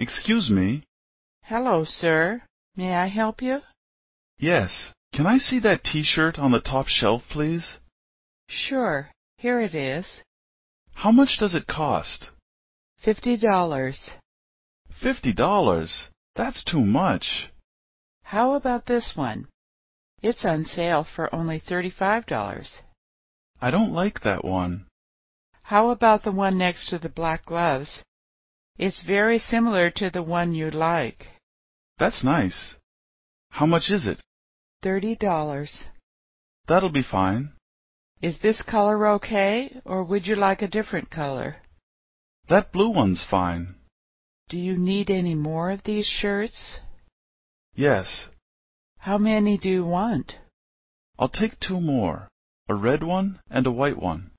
Excuse me. Hello, sir. May I help you? Yes. Can I see that T-shirt on the top shelf, please? Sure. Here it is. How much does it cost? Fifty dollars. Fifty dollars? That's too much. How about this one? It's on sale for only thirty-five dollars. I don't like that one. How about the one next to the black gloves? It's very similar to the one you like. That's nice. How much is it? Thirty dollars. That'll be fine. Is this color okay, or would you like a different color? That blue one's fine. Do you need any more of these shirts? Yes. How many do you want? I'll take two more, a red one and a white one.